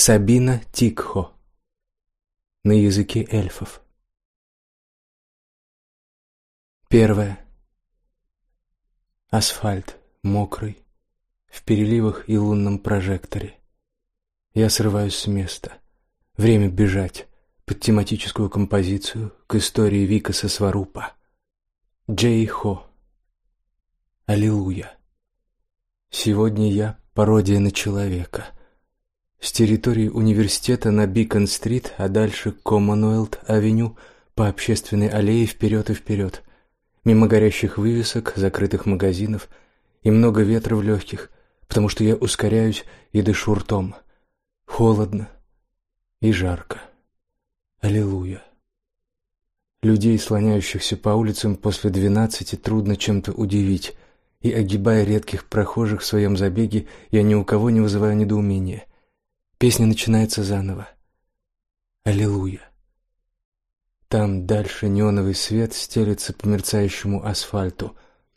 Сабина Тикхо на языке эльфов. Первое. Асфальт, мокрый, в переливах и лунном прожекторе. Я срываюсь с места. Время бежать под тематическую композицию к истории Викаса Сварупа. Джей Хо. Аллилуйя. Сегодня я пародия на человека — с территории университета на Бикон-стрит, а дальше Коммонуэлт-авеню по общественной аллее вперед и вперед. Мимо горящих вывесок, закрытых магазинов и много ветра в легких, потому что я ускоряюсь и дышу ртом. Холодно и жарко. Аллилуйя. Людей, слоняющихся по улицам после двенадцати, трудно чем-то удивить, и, огибая редких прохожих в своем забеге, я ни у кого не вызываю недоумения. Песня начинается заново. Аллилуйя. Там дальше неоновый свет стелется по мерцающему асфальту,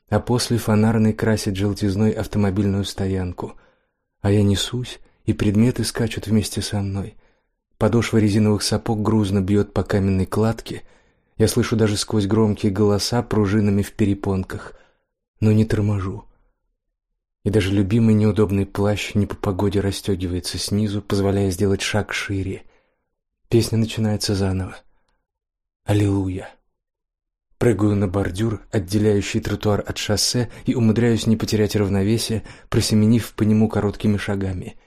а после фонарный красит желтизной автомобильную стоянку. А я несусь, и предметы скачут вместе со мной. Подошва резиновых сапог грузно бьет по каменной кладке. Я слышу даже сквозь громкие голоса пружинами в перепонках, но не торможу и даже любимый неудобный плащ не по погоде расстегивается снизу, позволяя сделать шаг шире. Песня начинается заново. Аллилуйя. Прыгаю на бордюр, отделяющий тротуар от шоссе, и умудряюсь не потерять равновесие, просеменив по нему короткими шагами.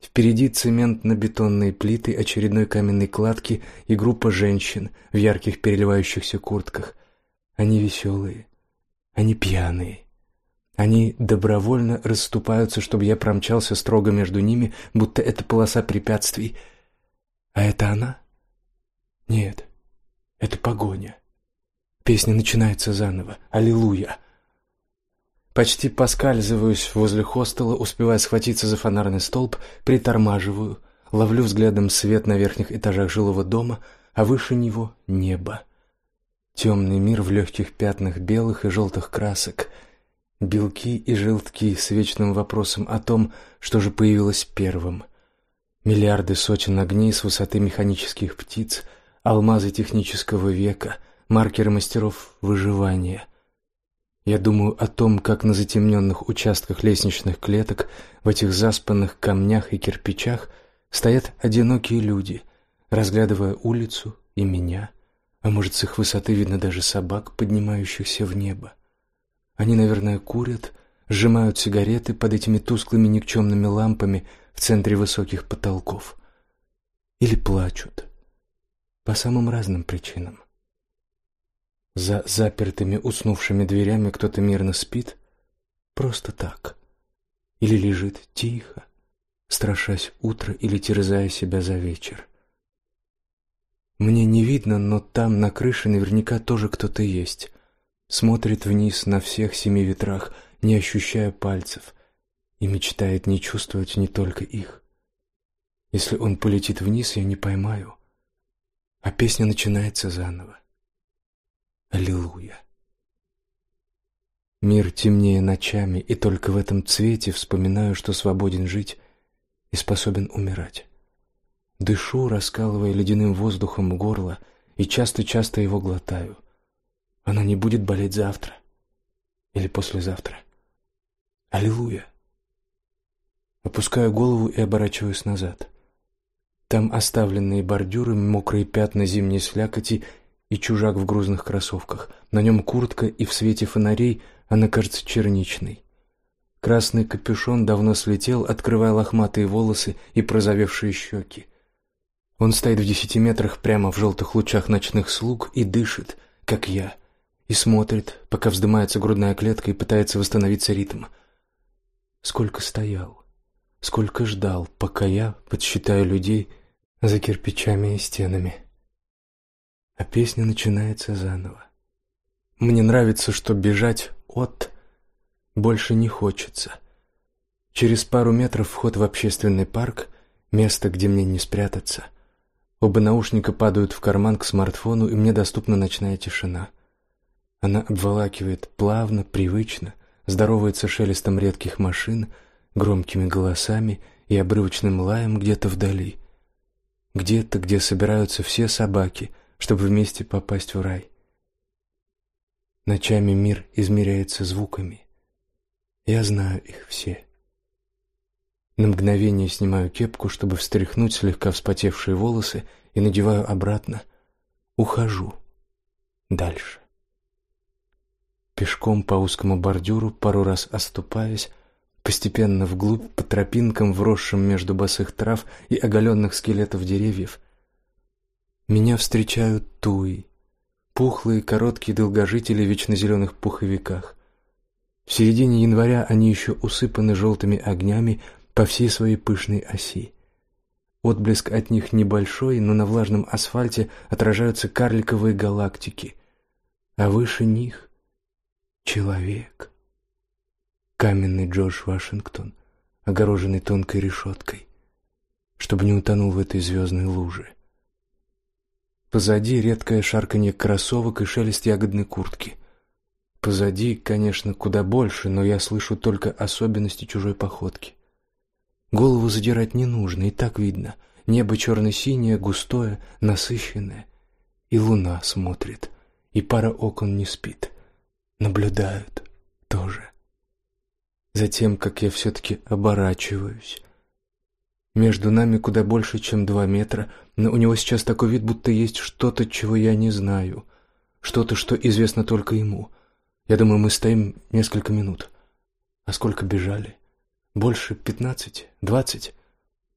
Впереди цементно-бетонные плиты очередной каменной кладки и группа женщин в ярких переливающихся куртках. Они веселые, они пьяные. Они добровольно расступаются, чтобы я промчался строго между ними, будто это полоса препятствий. А это она? Нет, это погоня. Песня начинается заново. Аллилуйя. Почти поскальзываюсь возле хостела, успевая схватиться за фонарный столб, притормаживаю, ловлю взглядом свет на верхних этажах жилого дома, а выше него небо. Темный мир в легких пятнах белых и желтых красок — Белки и желтки с вечным вопросом о том, что же появилось первым. Миллиарды сотен огней с высоты механических птиц, алмазы технического века, маркеры мастеров выживания. Я думаю о том, как на затемненных участках лестничных клеток, в этих заспанных камнях и кирпичах стоят одинокие люди, разглядывая улицу и меня, а может, с их высоты видно даже собак, поднимающихся в небо. Они, наверное, курят, сжимают сигареты под этими тусклыми никчемными лампами в центре высоких потолков. Или плачут. По самым разным причинам. За запертыми уснувшими дверями кто-то мирно спит, просто так. Или лежит тихо, страшась утра или терзая себя за вечер. Мне не видно, но там на крыше наверняка тоже кто-то есть смотрит вниз на всех семи ветрах, не ощущая пальцев, и мечтает не чувствовать не только их. Если он полетит вниз, я не поймаю, а песня начинается заново. Аллилуйя. Мир темнее ночами, и только в этом цвете вспоминаю, что свободен жить и способен умирать. Дышу, раскалывая ледяным воздухом горло, и часто-часто его глотаю — она не будет болеть завтра или послезавтра. Аллилуйя. Опускаю голову и оборачиваюсь назад. Там оставленные бордюры, мокрые пятна зимней слякоти и чужак в грузных кроссовках. На нем куртка, и в свете фонарей она кажется черничной. Красный капюшон давно слетел, открывая лохматые волосы и прозовевшие щеки. Он стоит в десяти метрах прямо в желтых лучах ночных слуг и дышит, как я — и смотрит, пока вздымается грудная клетка и пытается восстановиться ритм. Сколько стоял, сколько ждал, пока я подсчитаю людей за кирпичами и стенами. А песня начинается заново. Мне нравится, что бежать от больше не хочется. Через пару метров вход в общественный парк, место, где мне не спрятаться. Оба наушника падают в карман к смартфону, и мне доступна ночная тишина. Она обволакивает плавно, привычно, здоровается шелестом редких машин, громкими голосами и обрывочным лаем где-то вдали. Где-то, где собираются все собаки, чтобы вместе попасть в рай. Ночами мир измеряется звуками. Я знаю их все. На мгновение снимаю кепку, чтобы встряхнуть слегка вспотевшие волосы, и надеваю обратно. Ухожу. Дальше. Пешком по узкому бордюру, пару раз оступаясь, постепенно вглубь по тропинкам, вросшим между босых трав и оголенных скелетов деревьев. Меня встречают туи, пухлые, короткие долгожители в вечно зеленых пуховиках. В середине января они еще усыпаны желтыми огнями по всей своей пышной оси. Отблеск от них небольшой, но на влажном асфальте отражаются карликовые галактики, а выше них человек. Каменный Джордж Вашингтон, огороженный тонкой решеткой, чтобы не утонул в этой звездной луже. Позади редкое шарканье кроссовок и шелест ягодной куртки. Позади, конечно, куда больше, но я слышу только особенности чужой походки. Голову задирать не нужно, и так видно. Небо черно-синее, густое, насыщенное. И луна смотрит, и пара окон не спит. Наблюдают тоже. Затем, как я все-таки оборачиваюсь. Между нами куда больше, чем два метра, но у него сейчас такой вид, будто есть что-то, чего я не знаю. Что-то, что известно только ему. Я думаю, мы стоим несколько минут. А сколько бежали? Больше пятнадцать, двадцать.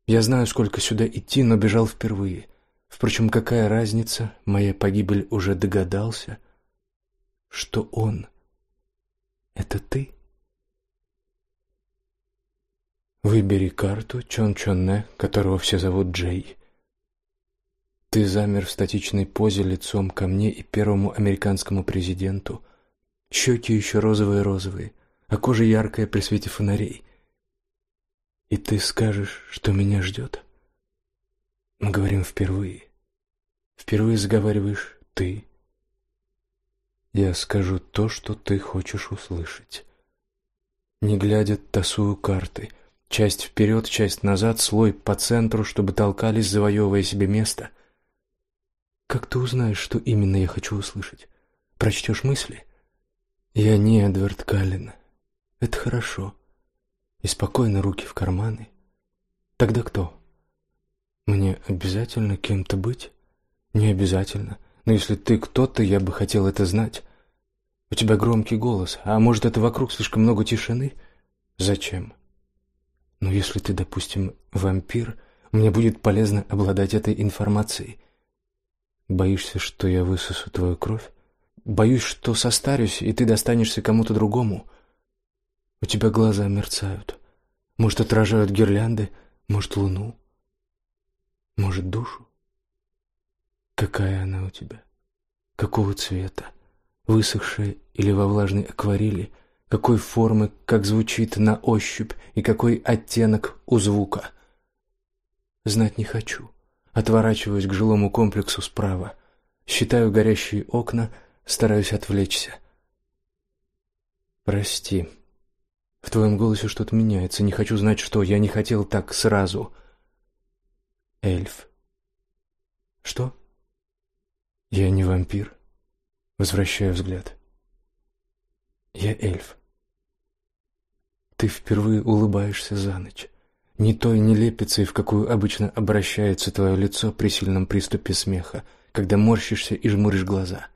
Я знаю, сколько сюда идти, но бежал впервые. Впрочем, какая разница? Моя погибель уже догадался, что он это ты. Выбери карту Чон Чонне, которого все зовут Джей. Ты замер в статичной позе лицом ко мне и первому американскому президенту. Щеки еще розовые-розовые, а кожа яркая при свете фонарей. И ты скажешь, что меня ждет? Мы говорим впервые. Впервые заговариваешь ты. Я скажу то, что ты хочешь услышать. Не глядя, тасую карты. Часть вперед, часть назад, слой по центру, чтобы толкались, завоевывая себе место. Как ты узнаешь, что именно я хочу услышать? Прочтешь мысли? Я не Эдвард Каллен. Это хорошо и спокойно руки в карманы. Тогда кто? Мне обязательно кем-то быть? Не обязательно. Но если ты кто-то, я бы хотел это знать. У тебя громкий голос, а может, это вокруг слишком много тишины? Зачем? Но если ты, допустим, вампир, мне будет полезно обладать этой информацией. Боишься, что я высосу твою кровь? Боюсь, что состарюсь, и ты достанешься кому-то другому. У тебя глаза мерцают. Может, отражают гирлянды, может, луну, может, душу. Какая она у тебя? Какого цвета? Высохшая или во влажной акварели? Какой формы, как звучит на ощупь и какой оттенок у звука? Знать не хочу. Отворачиваюсь к жилому комплексу справа. Считаю горящие окна, стараюсь отвлечься. Прости. В твоем голосе что-то меняется. Не хочу знать, что. Я не хотел так сразу. Эльф. Что? Я не вампир. Возвращаю взгляд. Я эльф. Ты впервые улыбаешься за ночь. Не той нелепицей, в какую обычно обращается твое лицо при сильном приступе смеха, когда морщишься и жмуришь глаза.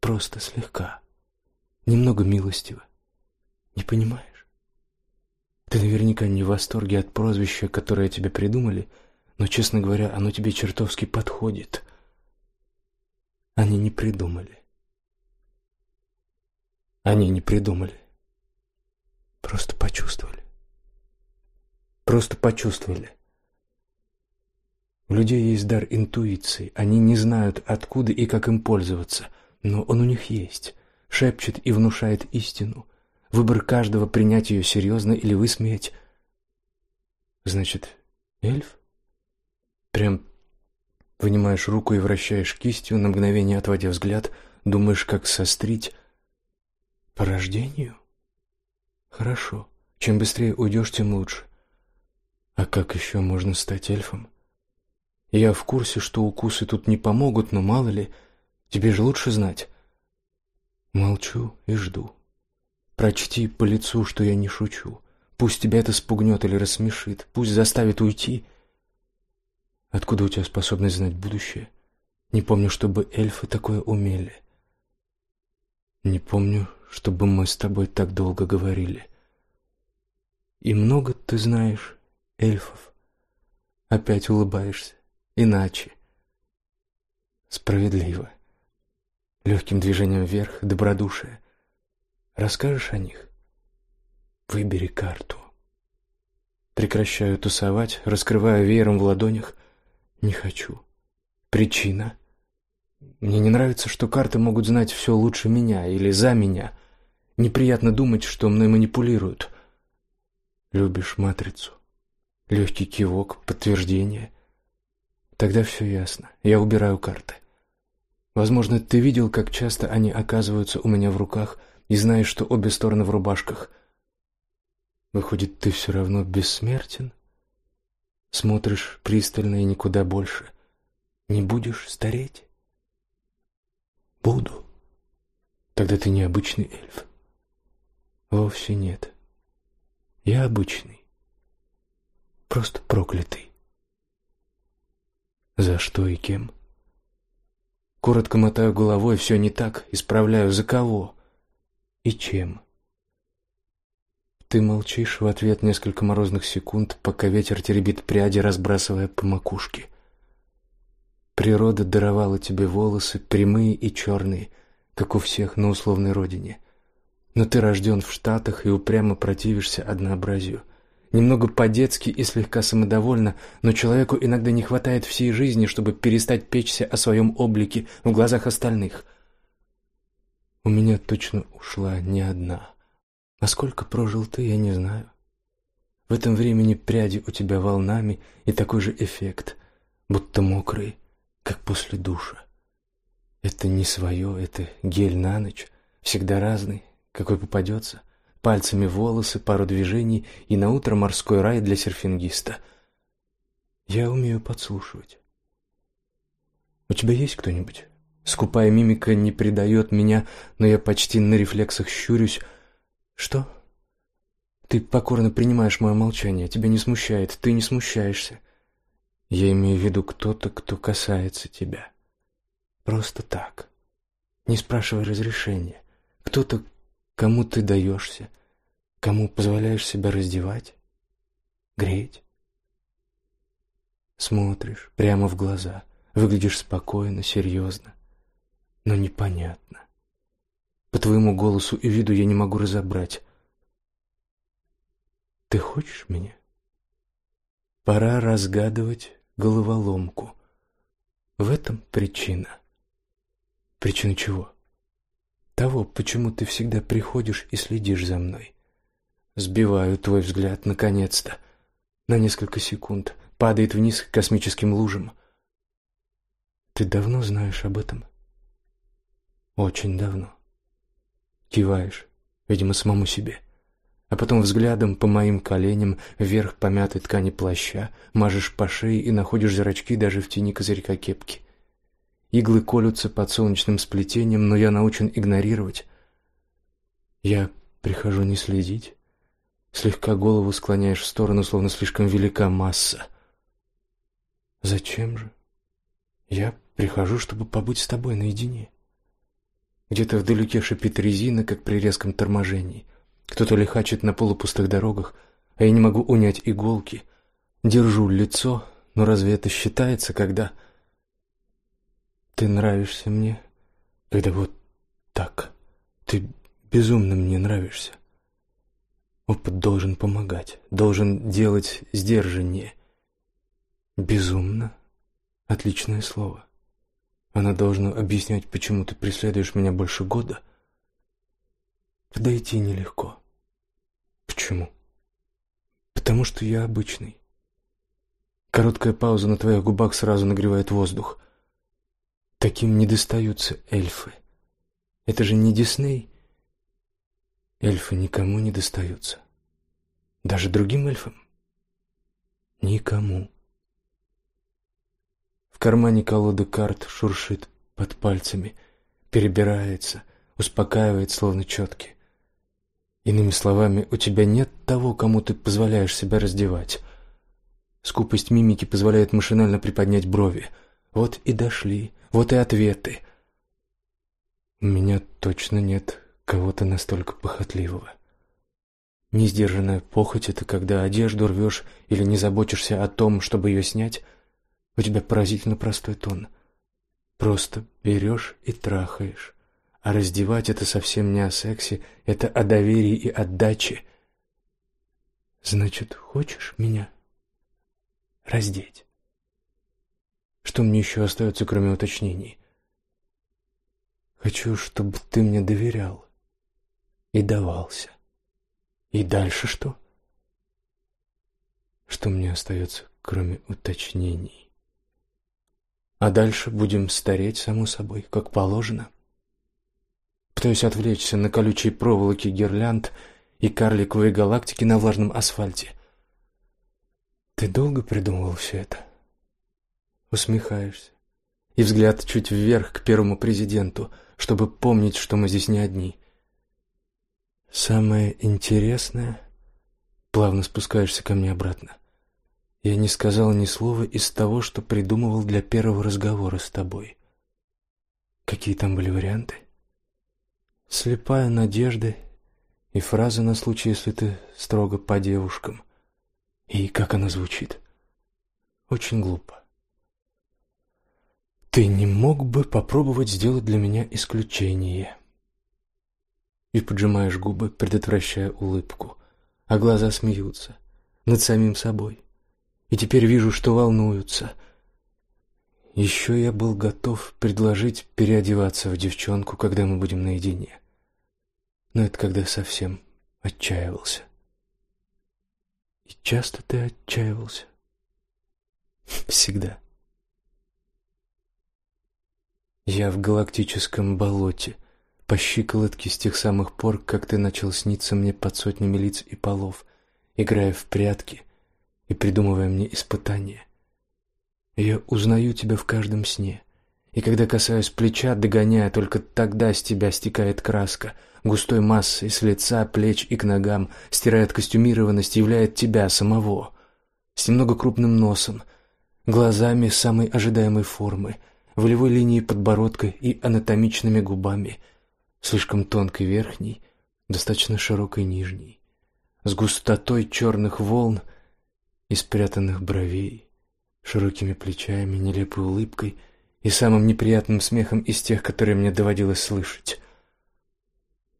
Просто слегка. Немного милостиво. Не понимаешь? Ты наверняка не в восторге от прозвища, которое тебе придумали, но, честно говоря, оно тебе чертовски подходит. Они не придумали. Они не придумали. Просто почувствовали. Просто почувствовали. У людей есть дар интуиции. Они не знают, откуда и как им пользоваться, но он у них есть. Шепчет и внушает истину. Выбор каждого принять ее серьезно или высмеять. Значит, эльф? Прям вынимаешь руку и вращаешь кистью, на мгновение отводя взгляд, думаешь, как сострить по рождению? Хорошо. Чем быстрее уйдешь, тем лучше. А как еще можно стать эльфом? Я в курсе, что укусы тут не помогут, но мало ли, тебе же лучше знать. Молчу и жду. Прочти по лицу, что я не шучу. Пусть тебя это спугнет или рассмешит, пусть заставит уйти. Откуда у тебя способность знать будущее? Не помню, чтобы эльфы такое умели. Не помню, чтобы мы с тобой так долго говорили. И много ты знаешь эльфов. Опять улыбаешься. Иначе. Справедливо. Легким движением вверх, добродушие. Расскажешь о них? Выбери карту. Прекращаю тусовать, раскрываю веером в ладонях. Не хочу. Причина. Мне не нравится, что карты могут знать все лучше меня или за меня. Неприятно думать, что мной манипулируют. Любишь матрицу? Легкий кивок, подтверждение. Тогда все ясно. Я убираю карты. Возможно, ты видел, как часто они оказываются у меня в руках, и знаешь, что обе стороны в рубашках. Выходит, ты все равно бессмертен? Смотришь пристально и никуда больше. Не будешь стареть? Буду. Тогда ты необычный эльф. Вовсе нет. Я обычный. Просто проклятый. За что и кем? Коротко мотаю головой, все не так, исправляю, за кого и чем. Ты молчишь в ответ несколько морозных секунд, пока ветер теребит пряди, разбрасывая по макушке. Природа даровала тебе волосы, прямые и черные, как у всех на условной родине. Но ты рожден в Штатах и упрямо противишься однообразию. Немного по-детски и слегка самодовольно, но человеку иногда не хватает всей жизни, чтобы перестать печься о своем облике в глазах остальных. У меня точно ушла не одна. А сколько прожил ты, я не знаю. В этом времени пряди у тебя волнами и такой же эффект, будто мокрые как после душа. Это не свое, это гель на ночь, всегда разный, какой попадется. Пальцами волосы, пару движений и на утро морской рай для серфингиста. Я умею подслушивать. У тебя есть кто-нибудь? Скупая мимика не предает меня, но я почти на рефлексах щурюсь. Что? Ты покорно принимаешь мое молчание, тебя не смущает, ты не смущаешься. Я имею в виду кто-то, кто касается тебя. Просто так. Не спрашивая разрешения. Кто-то, кому ты даешься, кому позволяешь себя раздевать, греть. Смотришь прямо в глаза, выглядишь спокойно, серьезно, но непонятно. По твоему голосу и виду я не могу разобрать. Ты хочешь меня? Пора разгадывать головоломку. В этом причина. Причина чего? Того, почему ты всегда приходишь и следишь за мной. Сбиваю твой взгляд наконец-то. На несколько секунд падает вниз к космическим лужам. Ты давно знаешь об этом? Очень давно. Киваешь, видимо, самому себе а потом взглядом по моим коленям вверх по мятой ткани плаща, мажешь по шее и находишь зрачки даже в тени козырька кепки. Иглы колются под солнечным сплетением, но я научен игнорировать. Я прихожу не следить. Слегка голову склоняешь в сторону, словно слишком велика масса. Зачем же? Я прихожу, чтобы побыть с тобой наедине. Где-то вдалеке шипит резина, как при резком торможении. Кто-то лихачит на полупустых дорогах, а я не могу унять иголки. Держу лицо, но разве это считается, когда ты нравишься мне, когда вот так? Ты безумно мне нравишься. Опыт должен помогать, должен делать сдержаннее. Безумно отличное слово. Она должна объяснять, почему ты преследуешь меня больше года. Подойти нелегко. Почему? Потому что я обычный. Короткая пауза на твоих губах сразу нагревает воздух. Таким не достаются эльфы. Это же не Дисней. Эльфы никому не достаются. Даже другим эльфам. Никому. Кармане колода карт шуршит под пальцами, перебирается, успокаивает, словно четки. Иными словами, у тебя нет того, кому ты позволяешь себя раздевать. Скупость мимики позволяет машинально приподнять брови. Вот и дошли, вот и ответы. У меня точно нет кого-то настолько похотливого. Несдержанная похоть — это когда одежду рвешь или не заботишься о том, чтобы ее снять. У тебя поразительно простой тон. Просто берешь и трахаешь. А раздевать — это совсем не о сексе, это о доверии и отдаче. Значит, хочешь меня раздеть? Что мне еще остается, кроме уточнений? Хочу, чтобы ты мне доверял и давался. И дальше что? Что мне остается, кроме уточнений? А дальше будем стареть, само собой, как положено. Пытаюсь отвлечься на колючие проволоки гирлянд и карликовые галактики на влажном асфальте. Ты долго придумывал все это? Усмехаешься. И взгляд чуть вверх к первому президенту, чтобы помнить, что мы здесь не одни. Самое интересное, плавно спускаешься ко мне обратно. Я не сказал ни слова из того, что придумывал для первого разговора с тобой. Какие там были варианты? Слепая надежда и фраза на случай, если ты строго по девушкам. И как она звучит? Очень глупо. Ты не мог бы попробовать сделать для меня исключение? и поджимаешь губы, предотвращая улыбку, а глаза смеются над самим собой. И теперь вижу, что волнуются. Еще я был готов предложить переодеваться в девчонку, когда мы будем наедине. Но это когда совсем отчаивался. И часто ты отчаивался? Всегда. Я в галактическом болоте, по щиколотке с тех самых пор, как ты начал сниться мне под сотнями лиц и полов, играя в прятки и придумывая мне испытания. Я узнаю тебя в каждом сне, и когда касаюсь плеча, догоняя, только тогда с тебя стекает краска, густой массой с лица, плеч и к ногам, стирает костюмированность, являет тебя самого, с немного крупным носом, глазами самой ожидаемой формы, волевой линией подбородка и анатомичными губами — слишком тонкой верхней, достаточно широкой нижней, с густотой черных волн и спрятанных бровей, широкими плечами, нелепой улыбкой и самым неприятным смехом из тех, которые мне доводилось слышать.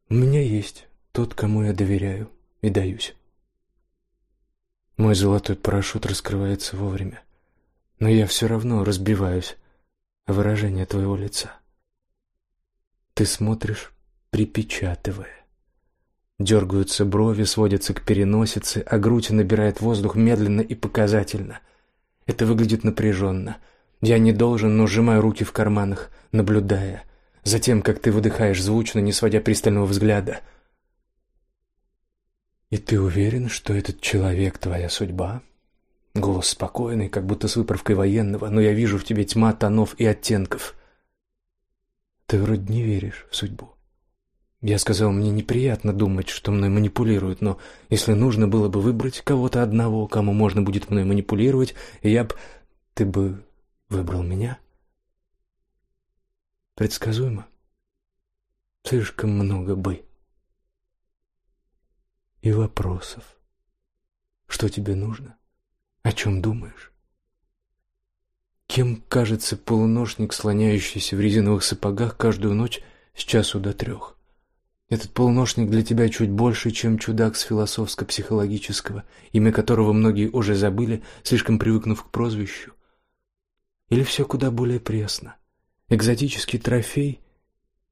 У меня есть тот, кому я доверяю и даюсь. Мой золотой парашют раскрывается вовремя, но я все равно разбиваюсь о выражение твоего лица. Ты смотришь припечатывая. Дергаются брови, сводятся к переносице, а грудь набирает воздух медленно и показательно. Это выглядит напряженно. Я не должен, но сжимаю руки в карманах, наблюдая. Затем, как ты выдыхаешь звучно, не сводя пристального взгляда. «И ты уверен, что этот человек — твоя судьба?» Голос спокойный, как будто с выправкой военного, но я вижу в тебе тьма тонов и оттенков. Ты вроде не веришь в судьбу. Я сказал, мне неприятно думать, что мной манипулируют, но если нужно было бы выбрать кого-то одного, кому можно будет мной манипулировать, я б... Ты бы выбрал меня? Предсказуемо. Слишком много «бы». И вопросов. Что тебе нужно? О чем думаешь? Кем кажется полуношник, слоняющийся в резиновых сапогах каждую ночь с часу до трех? Этот полношник для тебя чуть больше, чем чудак с философско-психологического, имя которого многие уже забыли, слишком привыкнув к прозвищу. Или все куда более пресно? Экзотический трофей?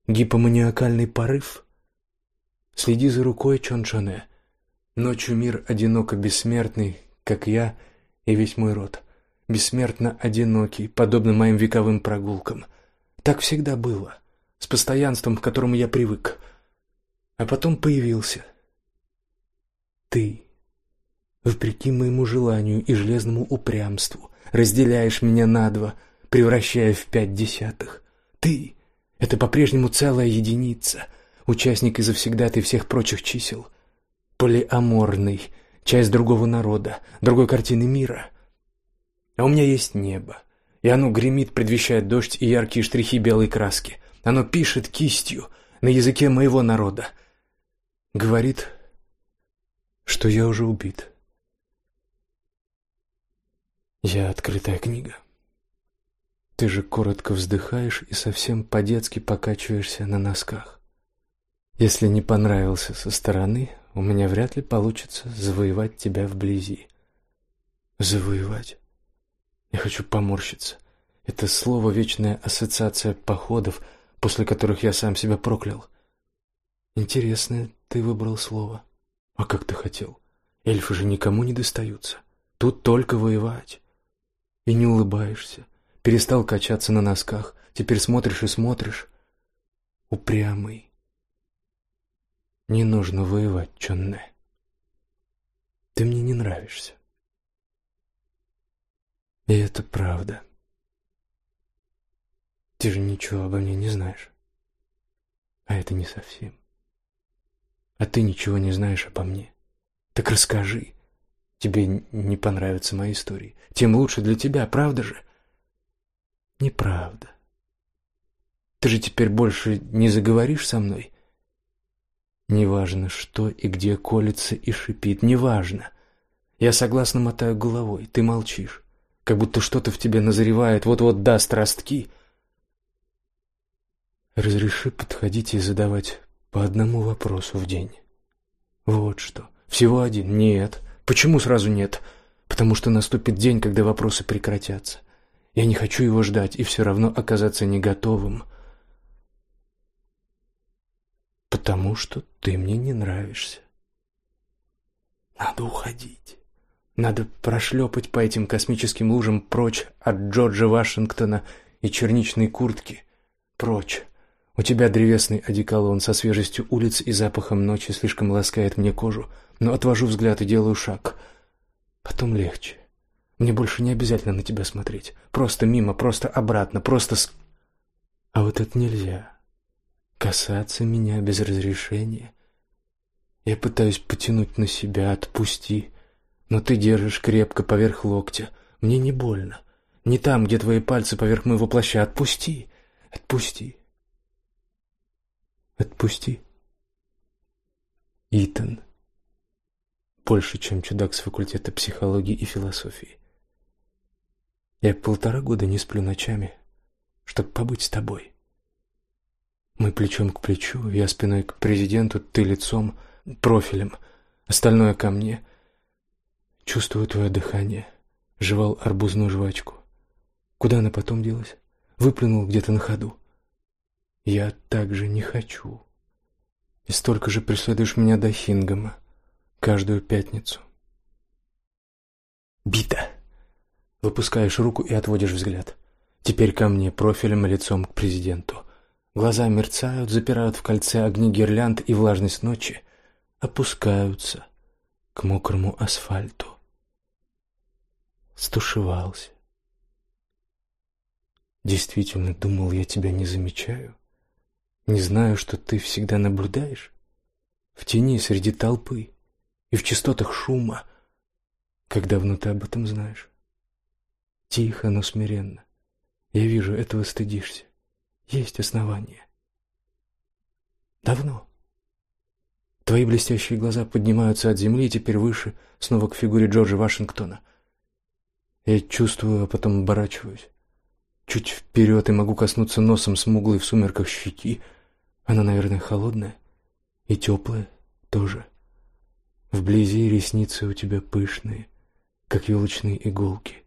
Гипоманиакальный порыв? Следи за рукой, Чон Чоне. Ночью мир одиноко бессмертный, как я и весь мой род. Бессмертно одинокий, подобно моим вековым прогулкам. Так всегда было, с постоянством, к которому я привык — а потом появился ты. Вопреки моему желанию и железному упрямству разделяешь меня на два, превращая в пять десятых. Ты — это по-прежнему целая единица, участник и завсегдатый всех прочих чисел. Полиаморный, часть другого народа, другой картины мира. А у меня есть небо, и оно гремит, предвещает дождь и яркие штрихи белой краски. Оно пишет кистью на языке моего народа. Говорит, что я уже убит. Я открытая книга. Ты же коротко вздыхаешь и совсем по-детски покачиваешься на носках. Если не понравился со стороны, у меня вряд ли получится завоевать тебя вблизи. Завоевать? Я хочу поморщиться. Это слово вечная ассоциация походов, после которых я сам себя проклял. Интересное ты выбрал слово. А как ты хотел? Эльфы же никому не достаются. Тут только воевать. И не улыбаешься. Перестал качаться на носках. Теперь смотришь и смотришь. Упрямый. Не нужно воевать, Чонне. Ты мне не нравишься. И это правда. Ты же ничего обо мне не знаешь. А это не совсем. А ты ничего не знаешь обо мне. Так расскажи. Тебе не понравятся мои истории. Тем лучше для тебя, правда же? Неправда. Ты же теперь больше не заговоришь со мной? Неважно, что и где колется и шипит, неважно. Я согласно мотаю головой, ты молчишь. Как будто что-то в тебе назревает, вот-вот даст ростки. Разреши подходить и задавать по одному вопросу в день. Вот что. Всего один. Нет. Почему сразу нет? Потому что наступит день, когда вопросы прекратятся. Я не хочу его ждать и все равно оказаться не готовым. Потому что ты мне не нравишься. Надо уходить. Надо прошлепать по этим космическим лужам прочь от Джорджа Вашингтона и черничной куртки. Прочь. У тебя древесный одеколон со свежестью улиц и запахом ночи слишком ласкает мне кожу но отвожу взгляд и делаю шаг. Потом легче. Мне больше не обязательно на тебя смотреть. Просто мимо, просто обратно, просто с... А вот это нельзя. Касаться меня без разрешения. Я пытаюсь потянуть на себя, отпусти. Но ты держишь крепко поверх локтя. Мне не больно. Не там, где твои пальцы поверх моего плаща. Отпусти. Отпусти. Отпусти. Итан больше, чем чудак с факультета психологии и философии. Я полтора года не сплю ночами, чтобы побыть с тобой. Мы плечом к плечу, я спиной к президенту, ты лицом, профилем, остальное ко мне. Чувствую твое дыхание, жевал арбузную жвачку. Куда она потом делась? Выплюнул где-то на ходу. Я так же не хочу. И столько же преследуешь меня до Хингама каждую пятницу. Бита. Выпускаешь руку и отводишь взгляд. Теперь ко мне, профилем лицом к президенту. Глаза мерцают, запирают в кольце огни гирлянд и влажность ночи опускаются к мокрому асфальту. Стушевался. Действительно, думал, я тебя не замечаю. Не знаю, что ты всегда наблюдаешь в тени среди толпы и в частотах шума. Как давно ты об этом знаешь? Тихо, но смиренно. Я вижу, этого стыдишься. Есть основания. Давно. Твои блестящие глаза поднимаются от земли, теперь выше, снова к фигуре Джорджа Вашингтона. Я чувствую, а потом оборачиваюсь. Чуть вперед и могу коснуться носом смуглой в сумерках щеки. Она, наверное, холодная и теплая тоже. Вблизи ресницы у тебя пышные, как елочные иголки,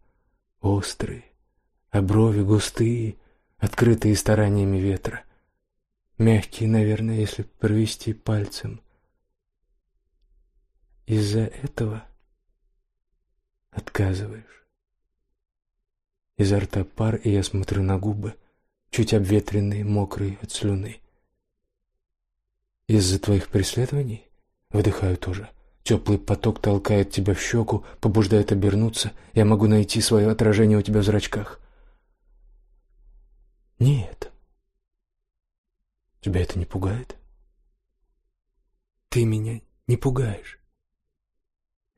острые, а брови густые, открытые стараниями ветра, мягкие, наверное, если провести пальцем. Из-за этого отказываешь. Изо рта пар, и я смотрю на губы, чуть обветренные, мокрые от слюны. Из-за твоих преследований выдыхаю тоже Теплый поток толкает тебя в щеку, побуждает обернуться. Я могу найти свое отражение у тебя в зрачках. Нет. Тебя это не пугает? Ты меня не пугаешь.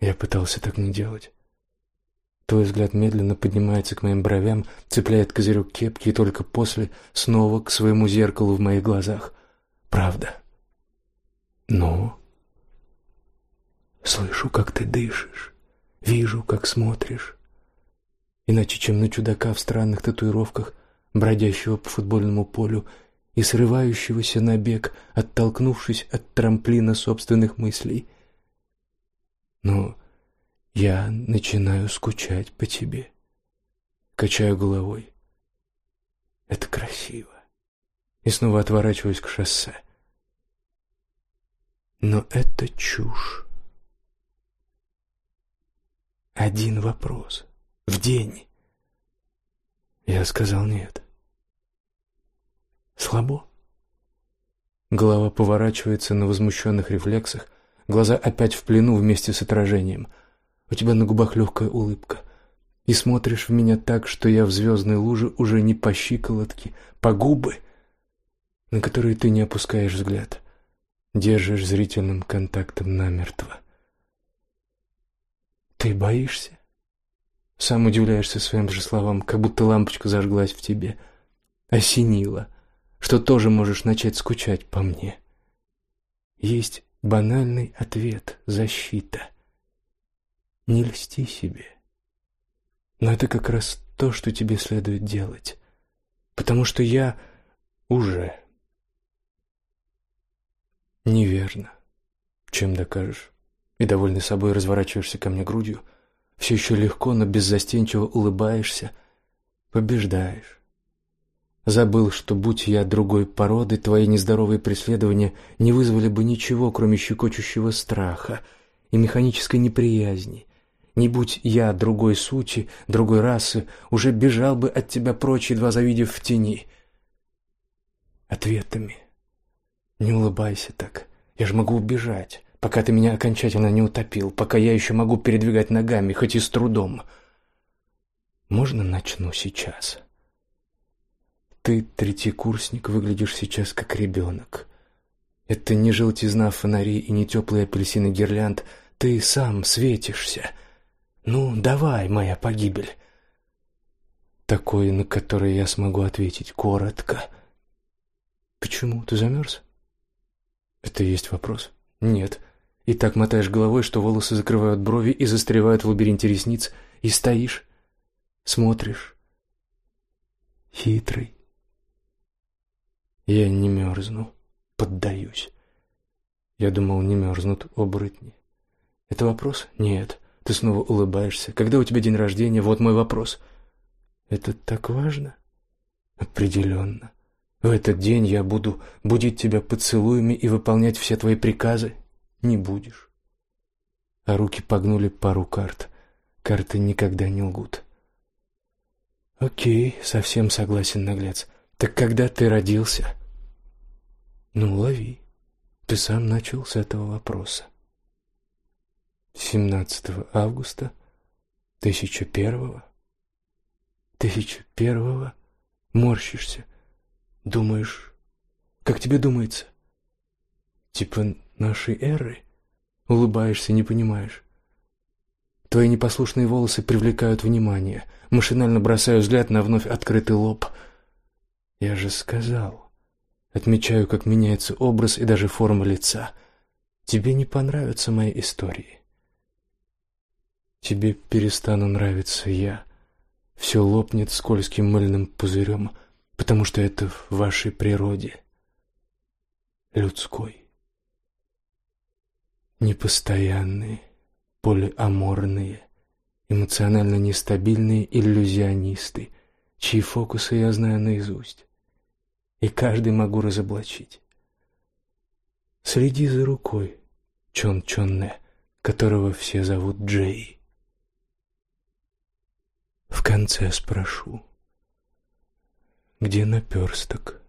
Я пытался так не делать. Твой взгляд медленно поднимается к моим бровям, цепляет козырек кепки и только после снова к своему зеркалу в моих глазах. Правда. Но слышу, как ты дышишь, вижу, как смотришь. Иначе, чем на чудака в странных татуировках, бродящего по футбольному полю и срывающегося на бег, оттолкнувшись от трамплина собственных мыслей. Но я начинаю скучать по тебе. Качаю головой. Это красиво. И снова отворачиваюсь к шоссе. Но это чушь. Один вопрос. В день. Я сказал нет. Слабо. Голова поворачивается на возмущенных рефлексах, глаза опять в плену вместе с отражением — у тебя на губах легкая улыбка. И смотришь в меня так, что я в звездной луже уже не по щиколотке, по губы, на которые ты не опускаешь взгляд. Держишь зрительным контактом намертво. Ты боишься? Сам удивляешься своим же словам, как будто лампочка зажглась в тебе. Осенила, что тоже можешь начать скучать по мне. Есть банальный ответ — защита — не льсти себе. Но это как раз то, что тебе следует делать. Потому что я уже... Неверно. Чем докажешь? И довольный собой разворачиваешься ко мне грудью. Все еще легко, но беззастенчиво улыбаешься. Побеждаешь. Забыл, что будь я другой породы, твои нездоровые преследования не вызвали бы ничего, кроме щекочущего страха и механической неприязни, не будь я другой сути, другой расы, уже бежал бы от тебя прочь, едва завидев в тени. Ответами. Не улыбайся так. Я же могу убежать, пока ты меня окончательно не утопил, пока я еще могу передвигать ногами, хоть и с трудом. Можно начну сейчас? Ты, третий курсник, выглядишь сейчас как ребенок. Это не желтизна фонарей и не теплые апельсины гирлянд. Ты сам светишься. — ну, давай, моя погибель. Такой, на который я смогу ответить коротко. Почему ты замерз? Это и есть вопрос. Нет. И так мотаешь головой, что волосы закрывают брови и застревают в лабиринте ресниц, и стоишь, смотришь. Хитрый. Я не мерзну, поддаюсь. Я думал, не мерзнут оборотни. Это вопрос? Нет. Ты снова улыбаешься. Когда у тебя день рождения? Вот мой вопрос. Это так важно? Определенно. В этот день я буду будить тебя поцелуями и выполнять все твои приказы. Не будешь. А руки погнули пару карт. Карты никогда не лгут. Окей, совсем согласен, наглец. Так когда ты родился? Ну, лови. Ты сам начал с этого вопроса. 17 августа 1001 1001 морщишься. Думаешь как тебе думается? Типа нашей эры? Улыбаешься не понимаешь. Твои непослушные волосы привлекают внимание. Машинально бросаю взгляд на вновь открытый лоб. Я же сказал. Отмечаю как меняется образ и даже форма лица. Тебе не понравятся мои истории тебе перестану нравиться я. Все лопнет скользким мыльным пузырем, потому что это в вашей природе. Людской. Непостоянные, полиаморные, эмоционально нестабильные иллюзионисты, чьи фокусы я знаю наизусть, и каждый могу разоблачить. Следи за рукой, Чон Чонне, которого все зовут Джей. В конце спрошу, где наперсток?